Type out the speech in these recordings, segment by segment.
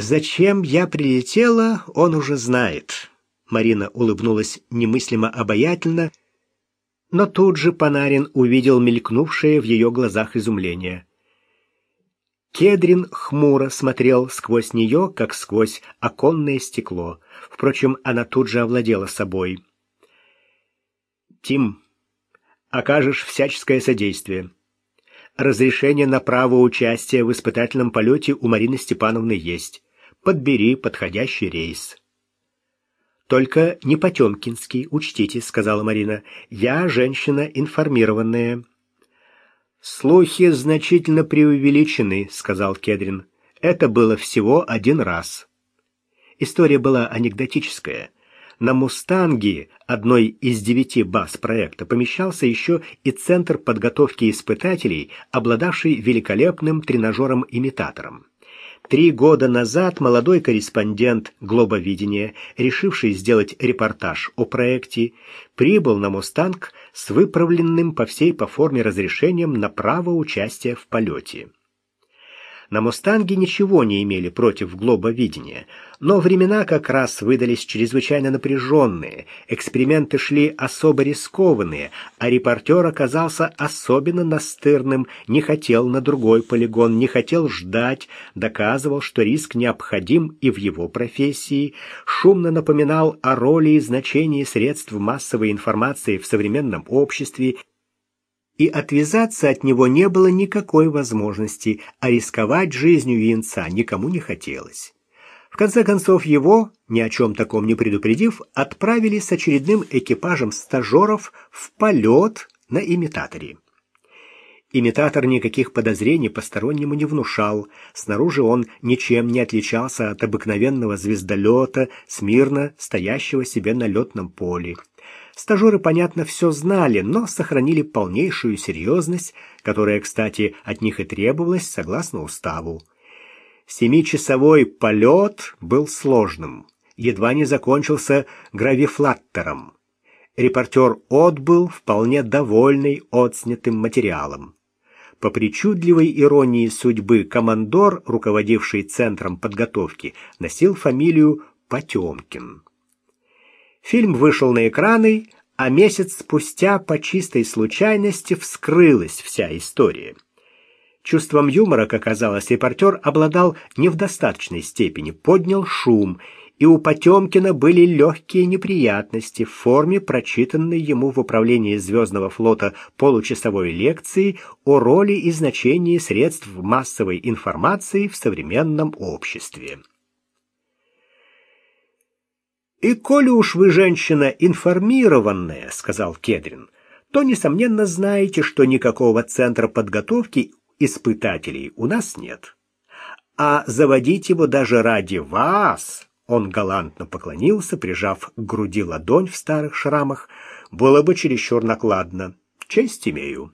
Зачем я прилетела, он уже знает. Марина улыбнулась немыслимо обаятельно, но тут же Панарин увидел мелькнувшее в ее глазах изумление. Кедрин хмуро смотрел сквозь нее, как сквозь оконное стекло. Впрочем, она тут же овладела собой. «Тим, окажешь всяческое содействие. Разрешение на право участия в испытательном полете у Марины Степановны есть. Подбери подходящий рейс». «Только не Потемкинский, учтите», — сказала Марина. «Я женщина информированная». «Слухи значительно преувеличены», — сказал Кедрин. «Это было всего один раз». История была анекдотическая. На «Мустанге», одной из девяти баз проекта, помещался еще и Центр подготовки испытателей, обладавший великолепным тренажером-имитатором. Три года назад молодой корреспондент «Глобовидения», решивший сделать репортаж о проекте, прибыл на «Мустанг» с выправленным по всей по форме разрешением на право участия в полете. На «Мустанге» ничего не имели против глобовидения, но времена как раз выдались чрезвычайно напряженные, эксперименты шли особо рискованные, а репортер оказался особенно настырным, не хотел на другой полигон, не хотел ждать, доказывал, что риск необходим и в его профессии, шумно напоминал о роли и значении средств массовой информации в современном обществе и отвязаться от него не было никакой возможности, а рисковать жизнью юнца никому не хотелось. В конце концов его, ни о чем таком не предупредив, отправили с очередным экипажем стажеров в полет на имитаторе. Имитатор никаких подозрений постороннему не внушал. Снаружи он ничем не отличался от обыкновенного звездолета, смирно стоящего себе на летном поле. Стажеры, понятно, все знали, но сохранили полнейшую серьезность, которая, кстати, от них и требовалась согласно уставу. Семичасовой полет был сложным, едва не закончился гравифлаттером. Репортер отбыл вполне довольный отснятым материалом. По причудливой иронии судьбы командор, руководивший центром подготовки, носил фамилию Потемкин. Фильм вышел на экраны, а месяц спустя по чистой случайности вскрылась вся история. Чувством юмора, как оказалось, репортер обладал не в достаточной степени, поднял шум, и у Потемкина были легкие неприятности в форме прочитанной ему в управлении Звездного флота получасовой лекции о роли и значении средств массовой информации в современном обществе. «И коли уж вы женщина информированная, — сказал Кедрин, — то, несомненно, знаете, что никакого центра подготовки испытателей у нас нет. А заводить его даже ради вас, — он галантно поклонился, прижав к груди ладонь в старых шрамах, — было бы чересчур накладно. Честь имею.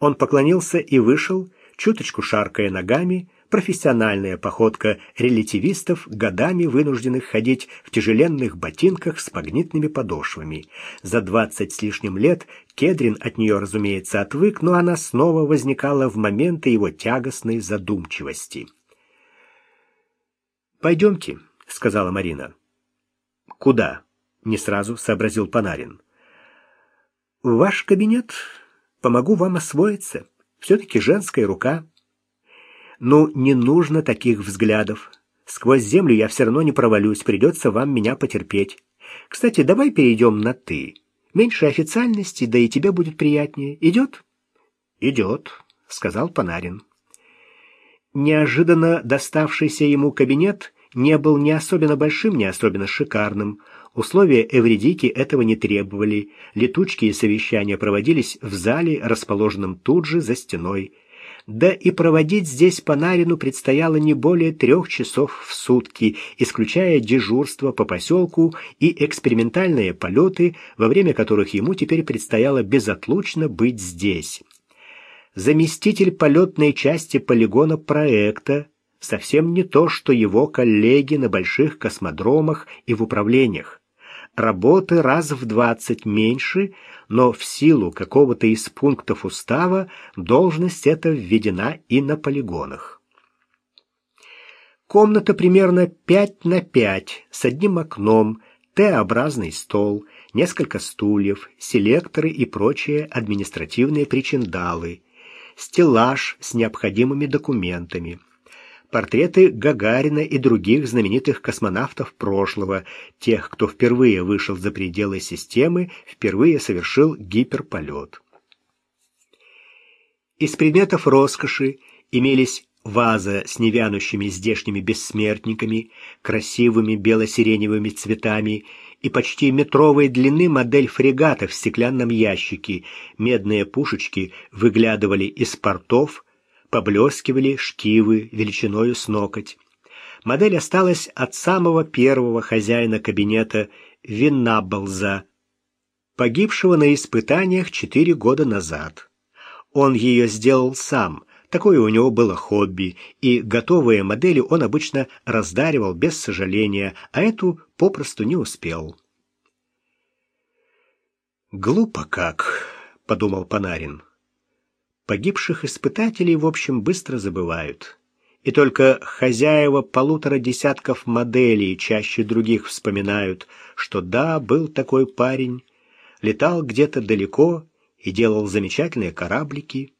Он поклонился и вышел, чуточку шаркая ногами, профессиональная походка релятивистов, годами вынужденных ходить в тяжеленных ботинках с магнитными подошвами. За двадцать с лишним лет Кедрин от нее, разумеется, отвык, но она снова возникала в моменты его тягостной задумчивости. «Пойдемте», — сказала Марина. «Куда?» — не сразу сообразил Панарин. «В ваш кабинет. Помогу вам освоиться. Все-таки женская рука». Ну, не нужно таких взглядов. Сквозь землю я все равно не провалюсь, придется вам меня потерпеть. Кстати, давай перейдем на «ты». Меньше официальности, да и тебе будет приятнее. Идет? Идет, сказал Панарин. Неожиданно доставшийся ему кабинет не был ни особенно большим, ни особенно шикарным. Условия Эвредики этого не требовали. Летучки и совещания проводились в зале, расположенном тут же за стеной да и проводить здесь Панарину предстояло не более трех часов в сутки, исключая дежурство по поселку и экспериментальные полеты, во время которых ему теперь предстояло безотлучно быть здесь. Заместитель полетной части полигона проекта совсем не то, что его коллеги на больших космодромах и в управлениях работы раз в двадцать меньше, но в силу какого-то из пунктов устава должность эта введена и на полигонах. Комната примерно 5 на 5 с одним окном, Т-образный стол, несколько стульев, селекторы и прочие административные причиндалы, стеллаж с необходимыми документами, портреты Гагарина и других знаменитых космонавтов прошлого, тех, кто впервые вышел за пределы системы, впервые совершил гиперполет. Из предметов роскоши имелись ваза с невянущими здешними бессмертниками, красивыми бело-сиреневыми цветами и почти метровой длины модель фрегата в стеклянном ящике. Медные пушечки выглядывали из портов, поблескивали шкивы величиною с ноготь. Модель осталась от самого первого хозяина кабинета Виннабблза, погибшего на испытаниях четыре года назад. Он ее сделал сам, такое у него было хобби, и готовые модели он обычно раздаривал без сожаления, а эту попросту не успел. «Глупо как», — подумал Панарин. Погибших испытателей, в общем, быстро забывают. И только хозяева полутора десятков моделей чаще других вспоминают, что да, был такой парень, летал где-то далеко и делал замечательные кораблики.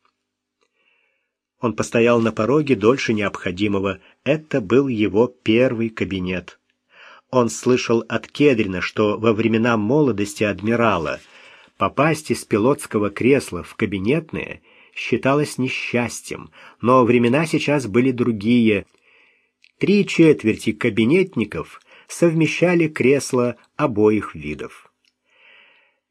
Он постоял на пороге дольше необходимого. Это был его первый кабинет. Он слышал от Кедрина, что во времена молодости адмирала попасть из пилотского кресла в кабинетное — считалось несчастьем, но времена сейчас были другие. Три четверти кабинетников совмещали кресла обоих видов.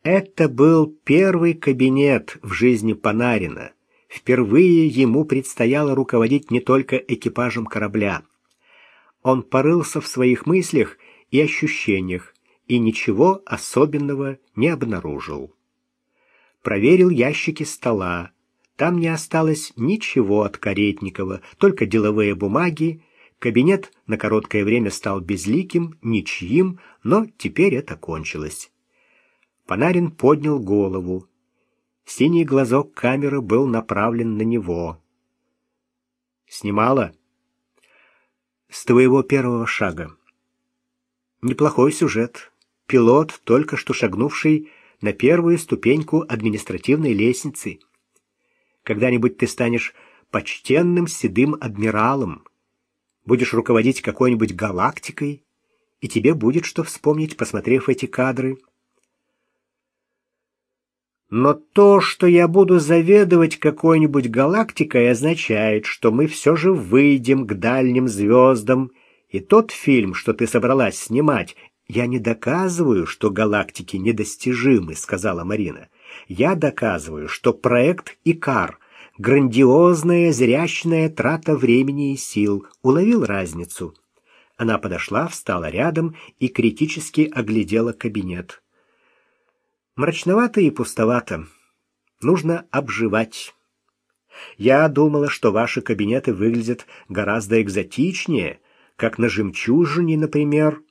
Это был первый кабинет в жизни Панарина. Впервые ему предстояло руководить не только экипажем корабля. Он порылся в своих мыслях и ощущениях и ничего особенного не обнаружил. Проверил ящики стола, там не осталось ничего от Каретникова, только деловые бумаги. Кабинет на короткое время стал безликим, ничьим, но теперь это кончилось. Панарин поднял голову. Синий глазок камеры был направлен на него. «Снимала?» «С твоего первого шага». «Неплохой сюжет. Пилот, только что шагнувший на первую ступеньку административной лестницы». Когда-нибудь ты станешь почтенным седым адмиралом, будешь руководить какой-нибудь галактикой, и тебе будет что вспомнить, посмотрев эти кадры. Но то, что я буду заведовать какой-нибудь галактикой, означает, что мы все же выйдем к дальним звездам, и тот фильм, что ты собралась снимать, я не доказываю, что галактики недостижимы, сказала Марина. Я доказываю, что проект Икар — грандиозная, зрящная трата времени и сил. Уловил разницу. Она подошла, встала рядом и критически оглядела кабинет. Мрачновато и пустовато. Нужно обживать. Я думала, что ваши кабинеты выглядят гораздо экзотичнее, как на жемчужине, например.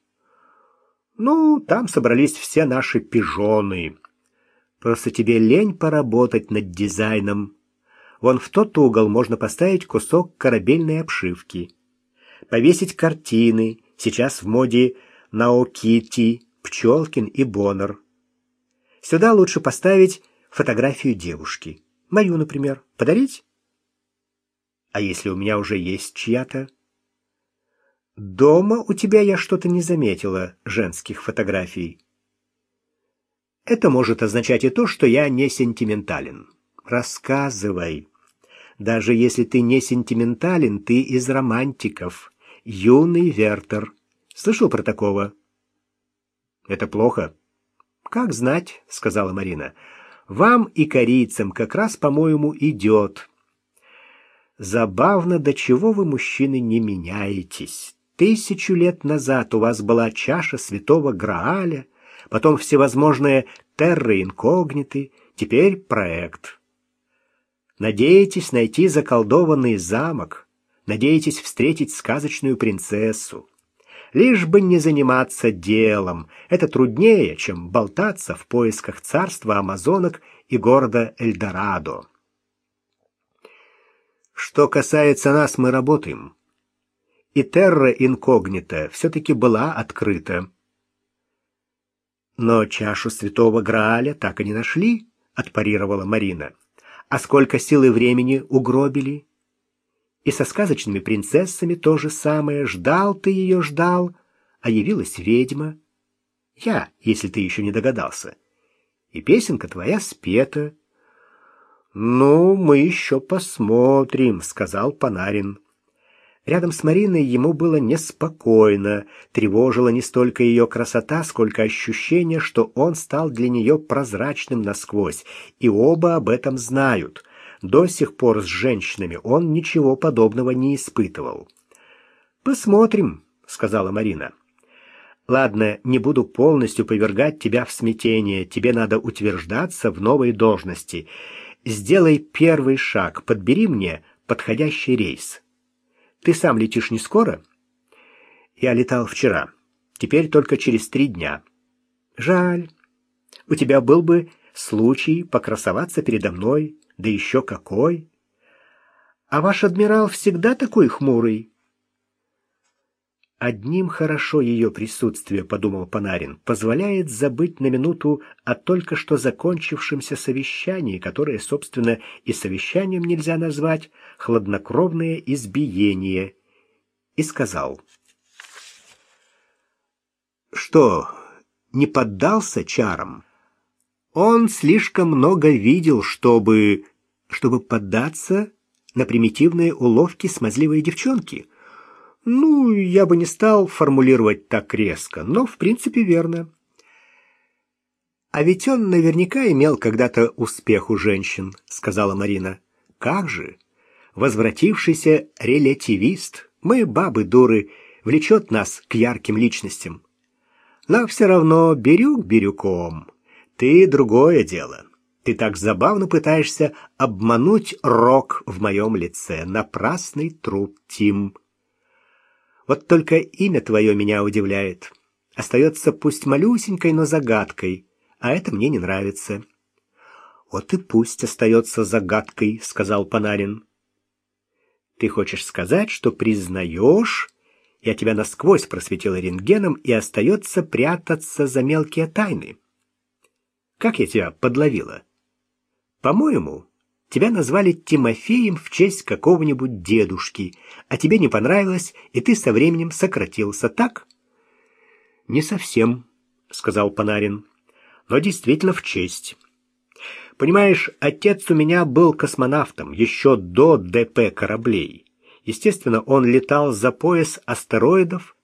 Ну, там собрались все наши пижоны. Просто тебе лень поработать над дизайном. Вон в тот угол можно поставить кусок корабельной обшивки. Повесить картины, сейчас в моде Наокити, Пчелкин и Боннер. Сюда лучше поставить фотографию девушки. Мою, например. Подарить? А если у меня уже есть чья-то? Дома у тебя я что-то не заметила женских фотографий. Это может означать и то, что я не сентиментален. Рассказывай. Даже если ты не сентиментален, ты из романтиков. Юный Вертер. Слышал про такого? Это плохо. Как знать, сказала Марина. Вам и корейцам как раз, по-моему, идет. Забавно, до чего вы, мужчины, не меняетесь. Тысячу лет назад у вас была чаша святого Грааля, потом всевозможные терры инкогниты, теперь проект. Надеетесь найти заколдованный замок, надеетесь встретить сказочную принцессу. Лишь бы не заниматься делом, это труднее, чем болтаться в поисках царства амазонок и города Эльдорадо. Что касается нас, мы работаем. и терра инкогнита все-таки была открыта. Но чашу святого Грааля так и не нашли, отпарировала Марина. А сколько сил и времени угробили? И со сказочными принцессами то же самое. Ждал ты ее, ждал, а явилась ведьма. Я, если ты еще не догадался. И песенка твоя спета. «Ну, мы еще посмотрим», — сказал Панарин. Рядом с Мариной ему было неспокойно, тревожила не столько ее красота, сколько ощущение, что он стал для нее прозрачным насквозь, и оба об этом знают. До сих пор с женщинами он ничего подобного не испытывал. «Посмотрим», — сказала Марина. «Ладно, не буду полностью повергать тебя в смятение, тебе надо утверждаться в новой должности. Сделай первый шаг, подбери мне подходящий рейс». Ты сам летишь не скоро? Я летал вчера. Теперь только через три дня. Жаль. У тебя был бы случай покрасоваться передо мной, да еще какой. А ваш адмирал всегда такой хмурый. Одним хорошо ее присутствие, подумал Панарин, позволяет забыть на минуту о только что закончившемся совещании, которое, собственно, и совещанием нельзя назвать, хладнокровное избиение, и сказал. Что, не поддался чарам? Он слишком много видел, чтобы... чтобы поддаться на примитивные уловки смазливой девчонки. Ну, я бы не стал формулировать так резко, но в принципе верно. А ведь он наверняка имел когда-то успех у женщин, сказала Марина. Как же? возвратившийся релятивист. Мы, бабы-дуры, влечет нас к ярким личностям. Но все равно бирюк бирюком. Ты другое дело. Ты так забавно пытаешься обмануть рок в моем лице. Напрасный труд, Тим. Вот только имя твое меня удивляет. Остается пусть малюсенькой, но загадкой, а это мне не нравится. Вот и пусть остается загадкой, сказал Панарин. Ты хочешь сказать, что признаешь, я тебя насквозь просветил рентгеном и остается прятаться за мелкие тайны? Как я тебя подловила? По-моему, тебя назвали Тимофеем в честь какого-нибудь дедушки, а тебе не понравилось, и ты со временем сократился, так? Не совсем, сказал Панарин, но действительно в честь. Понимаешь, отец у меня был космонавтом еще до ДП кораблей. Естественно, он летал за пояс астероидов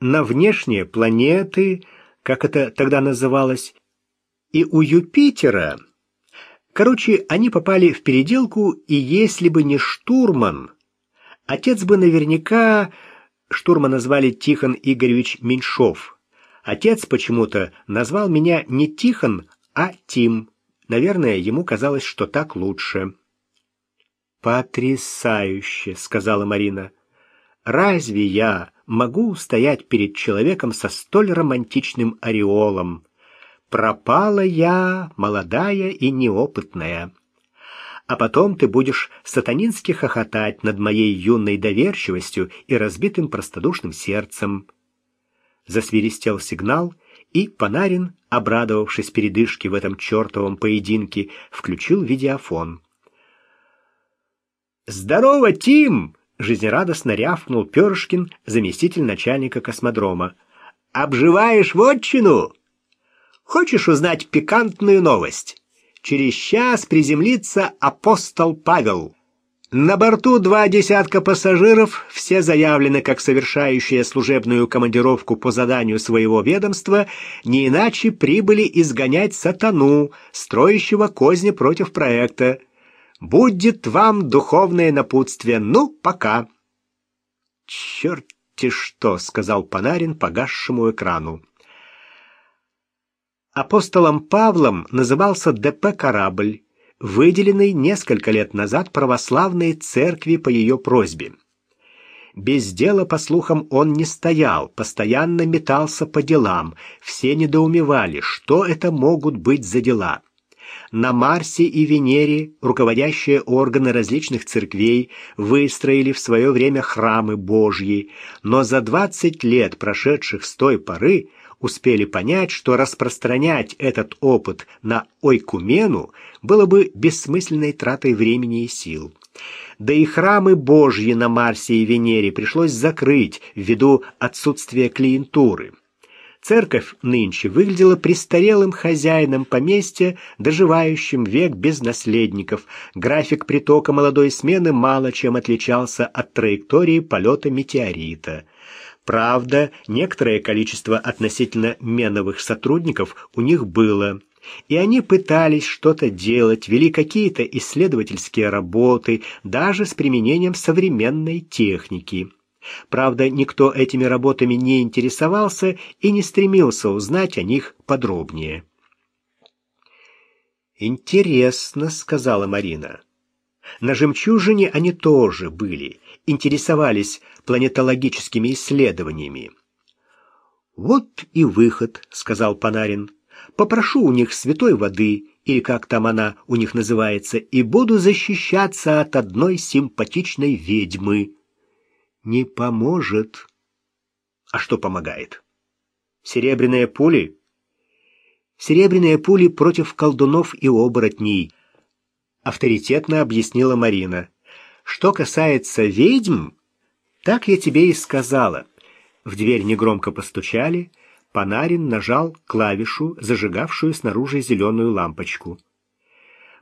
на внешние планеты, как это тогда называлось, и у Юпитера. Короче, они попали в переделку, и если бы не штурман, отец бы наверняка... Штурмана звали Тихон Игоревич Меньшов. Отец почему-то назвал меня не Тихон, а Тим. Наверное, ему казалось, что так лучше. «Потрясающе!» — сказала Марина. «Разве я могу устоять перед человеком со столь романтичным ореолом? Пропала я, молодая и неопытная. А потом ты будешь сатанински хохотать над моей юной доверчивостью и разбитым простодушным сердцем». Засвиристел сигнал, и Панарин, обрадовавшись передышке в этом чертовом поединке, включил видеофон. «Здорово, Тим!» — жизнерадостно рявкнул Перышкин, заместитель начальника космодрома. «Обживаешь вотчину? Хочешь узнать пикантную новость? Через час приземлится апостол Павел». На борту два десятка пассажиров, все заявлены как совершающие служебную командировку по заданию своего ведомства, не иначе прибыли изгонять сатану, строящего козни против проекта. Будет вам духовное напутствие. Ну, пока. Черт-те что, сказал Панарин погасшему экрану. Апостолом Павлом назывался ДП «Корабль», выделенный несколько лет назад православной церкви по ее просьбе. Без дела, по слухам, он не стоял, постоянно метался по делам. Все недоумевали, что это могут быть за дела. На Марсе и Венере руководящие органы различных церквей выстроили в свое время храмы Божьи, но за 20 лет, прошедших с той поры, успели понять, что распространять этот опыт на ойкумену было бы бессмысленной тратой времени и сил. Да и храмы Божьи на Марсе и Венере пришлось закрыть ввиду отсутствия клиентуры. Церковь нынче выглядела престарелым хозяином поместья, доживающим век без наследников. График притока молодой смены мало чем отличался от траектории полета метеорита. Правда, некоторое количество относительно меновых сотрудников у них было. И они пытались что-то делать, вели какие-то исследовательские работы, даже с применением современной техники. Правда, никто этими работами не интересовался и не стремился узнать о них подробнее. «Интересно», — сказала Марина. На «Жемчужине» они тоже были, интересовались планетологическими исследованиями. «Вот и выход», — сказал Панарин. «Попрошу у них святой воды, или как там она у них называется, и буду защищаться от одной симпатичной ведьмы» не поможет. А что помогает? Серебряные пули? Серебряные пули против колдунов и оборотней, авторитетно объяснила Марина. Что касается ведьм, так я тебе и сказала. В дверь негромко постучали, Панарин нажал клавишу, зажигавшую снаружи зеленую лампочку.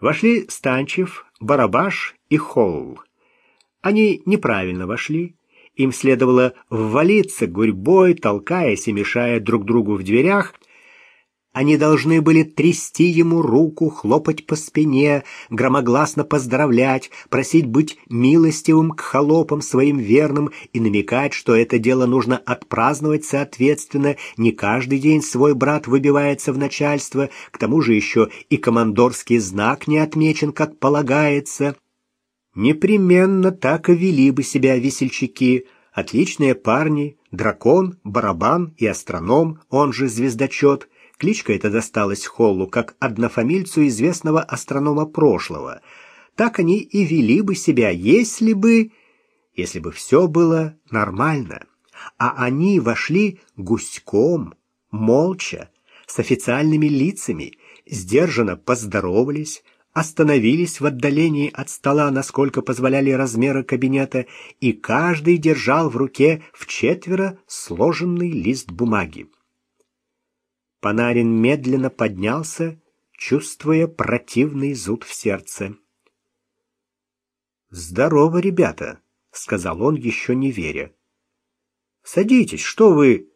Вошли Станчев, Барабаш и Холл. Они неправильно вошли, им следовало ввалиться гурьбой, толкаясь и мешая друг другу в дверях. Они должны были трясти ему руку, хлопать по спине, громогласно поздравлять, просить быть милостивым к холопам своим верным и намекать, что это дело нужно отпраздновать соответственно. Не каждый день свой брат выбивается в начальство, к тому же еще и командорский знак не отмечен, как полагается. Непременно так и вели бы себя весельчаки, отличные парни, дракон, барабан и астроном, он же звездочет. Кличка эта досталась Холлу как однофамильцу известного астронома прошлого. Так они и вели бы себя, если бы... если бы все было нормально. А они вошли гуськом, молча, с официальными лицами, сдержанно поздоровались, остановились в отдалении от стола, насколько позволяли размеры кабинета, и каждый держал в руке в четверо сложенный лист бумаги. Панарин медленно поднялся, чувствуя противный зуд в сердце. «Здорово, ребята», — сказал он, еще не веря. «Садитесь, что вы...»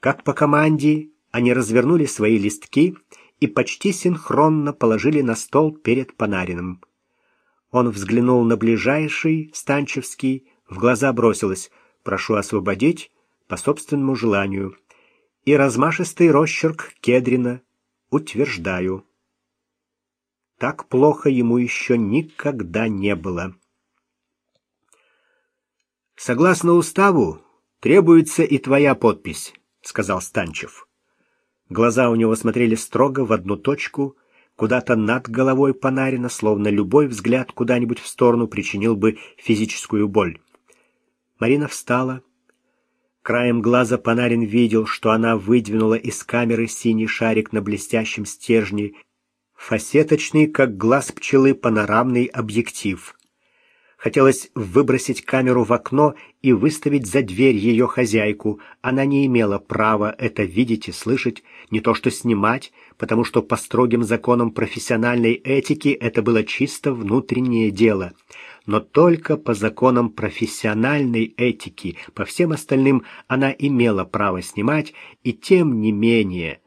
Как по команде они развернули свои листки и почти синхронно положили на стол перед Панариным. Он взглянул на ближайший, Станчевский, в глаза бросилось «Прошу освободить по собственному желанию» и размашистый росчерк Кедрина «Утверждаю». Так плохо ему еще никогда не было. «Согласно уставу, требуется и твоя подпись», — сказал Станчев. Глаза у него смотрели строго в одну точку, куда-то над головой Панарина, словно любой взгляд куда-нибудь в сторону причинил бы физическую боль. Марина встала. Краем глаза Панарин видел, что она выдвинула из камеры синий шарик на блестящем стержне, фасеточный, как глаз пчелы, панорамный объектив. Хотелось выбросить камеру в окно и выставить за дверь ее хозяйку. Она не имела права это видеть и слышать, не то что снимать, потому что по строгим законам профессиональной этики это было чисто внутреннее дело. Но только по законам профессиональной этики, по всем остальным она имела право снимать, и тем не менее –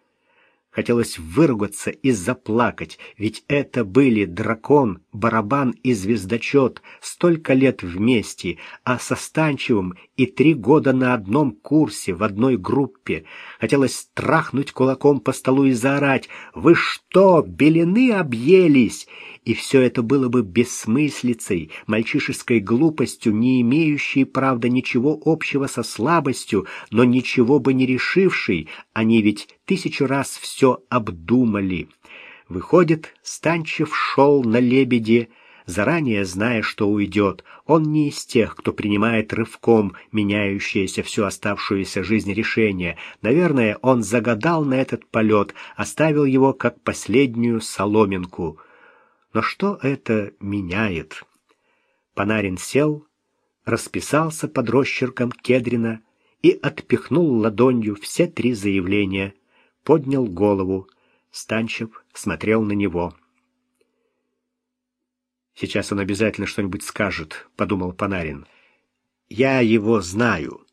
Хотелось выругаться и заплакать, ведь это были дракон, барабан и звездочет, столько лет вместе, а со Станчевым и три года на одном курсе в одной группе. Хотелось страхнуть кулаком по столу и заорать «Вы что, белины объелись?» и все это было бы бессмыслицей, мальчишеской глупостью, не имеющей, правда, ничего общего со слабостью, но ничего бы не решившей, они ведь тысячу раз все обдумали. Выходит, Станчев шел на лебеде, заранее зная, что уйдет. Он не из тех, кто принимает рывком меняющееся всю оставшуюся жизнь решение. Наверное, он загадал на этот полет, оставил его как последнюю соломинку. Но что это меняет? Панарин сел, расписался под росчерком Кедрина и отпихнул ладонью все три заявления, поднял голову. Станчев смотрел на него. «Сейчас он обязательно что-нибудь скажет», — подумал Панарин. «Я его знаю».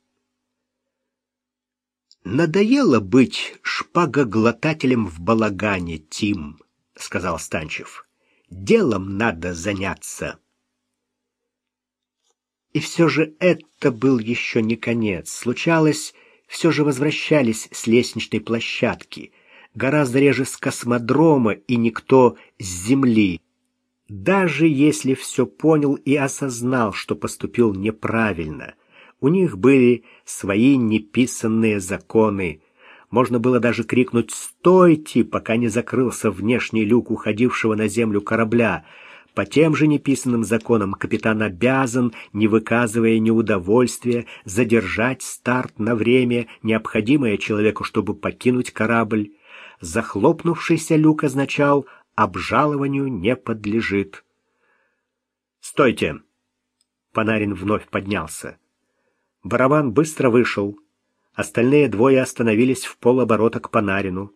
«Надоело быть шпагоглотателем в балагане, Тим», — сказал Станчев. «Делом надо заняться». И все же это был еще не конец. Случалось, все же возвращались с лестничной площадки, гораздо реже с космодрома и никто с земли. Даже если все понял и осознал, что поступил неправильно, у них были свои неписанные законы. Можно было даже крикнуть «Стойте!», пока не закрылся внешний люк уходившего на землю корабля — по тем же неписанным законам капитан обязан, не выказывая неудовольствия, задержать старт на время, необходимое человеку, чтобы покинуть корабль. Захлопнувшийся люк означал «обжалованию не подлежит». «Стойте!» Панарин вновь поднялся. Барабан быстро вышел. Остальные двое остановились в полоборота к Панарину.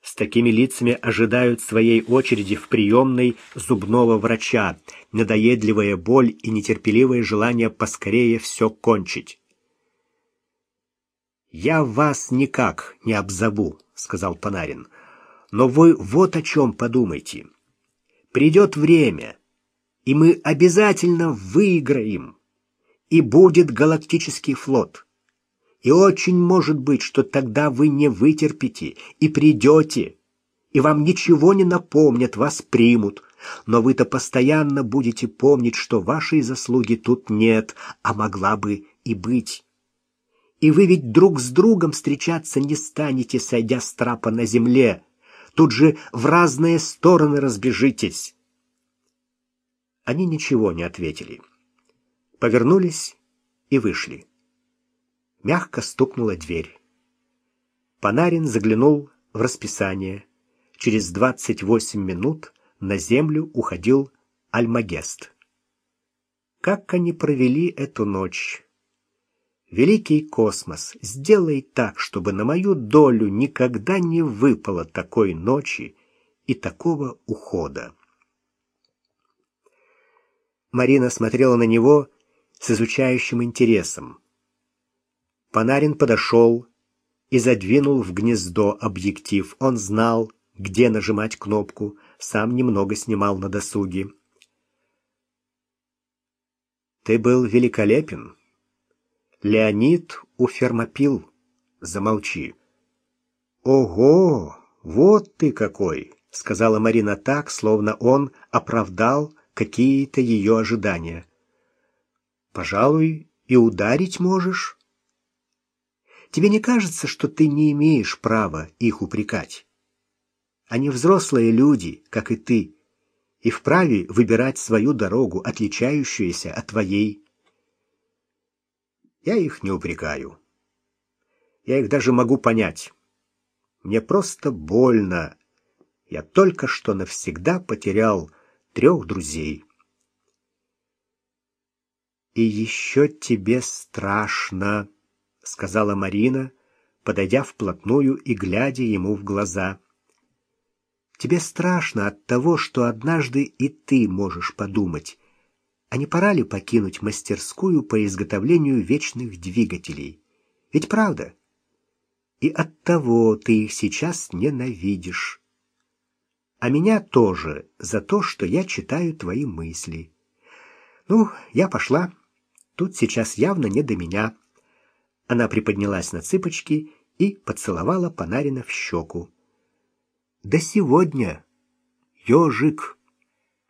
С такими лицами ожидают своей очереди в приемной зубного врача, надоедливая боль и нетерпеливое желание поскорее все кончить. «Я вас никак не обзову», — сказал Панарин, — «но вы вот о чем подумайте. Придет время, и мы обязательно выиграем, и будет галактический флот». И очень может быть, что тогда вы не вытерпите и придете, и вам ничего не напомнят, вас примут. Но вы-то постоянно будете помнить, что вашей заслуги тут нет, а могла бы и быть. И вы ведь друг с другом встречаться не станете, сойдя с трапа на земле. Тут же в разные стороны разбежитесь. Они ничего не ответили. Повернулись и вышли. Мягко стукнула дверь. Панарин заглянул в расписание. Через двадцать восемь минут на землю уходил Альмагест. Как они провели эту ночь? Великий космос, сделай так, чтобы на мою долю никогда не выпало такой ночи и такого ухода. Марина смотрела на него с изучающим интересом. Панарин подошел и задвинул в гнездо объектив. Он знал, где нажимать кнопку, сам немного снимал на досуге. Ты был великолепен. Леонид у фермопил. Замолчи. Ого, вот ты какой, сказала Марина так, словно он оправдал какие-то ее ожидания. Пожалуй, и ударить можешь. Тебе не кажется, что ты не имеешь права их упрекать? Они взрослые люди, как и ты, и вправе выбирать свою дорогу, отличающуюся от твоей. Я их не упрекаю. Я их даже могу понять. Мне просто больно. Я только что навсегда потерял трех друзей. И еще тебе страшно, — сказала Марина, подойдя вплотную и глядя ему в глаза. «Тебе страшно от того, что однажды и ты можешь подумать, а не пора ли покинуть мастерскую по изготовлению вечных двигателей? Ведь правда? И от того ты их сейчас ненавидишь. А меня тоже за то, что я читаю твои мысли. Ну, я пошла. Тут сейчас явно не до меня». Она приподнялась на цыпочки и поцеловала Панарина в щеку. «До сегодня, ежик!»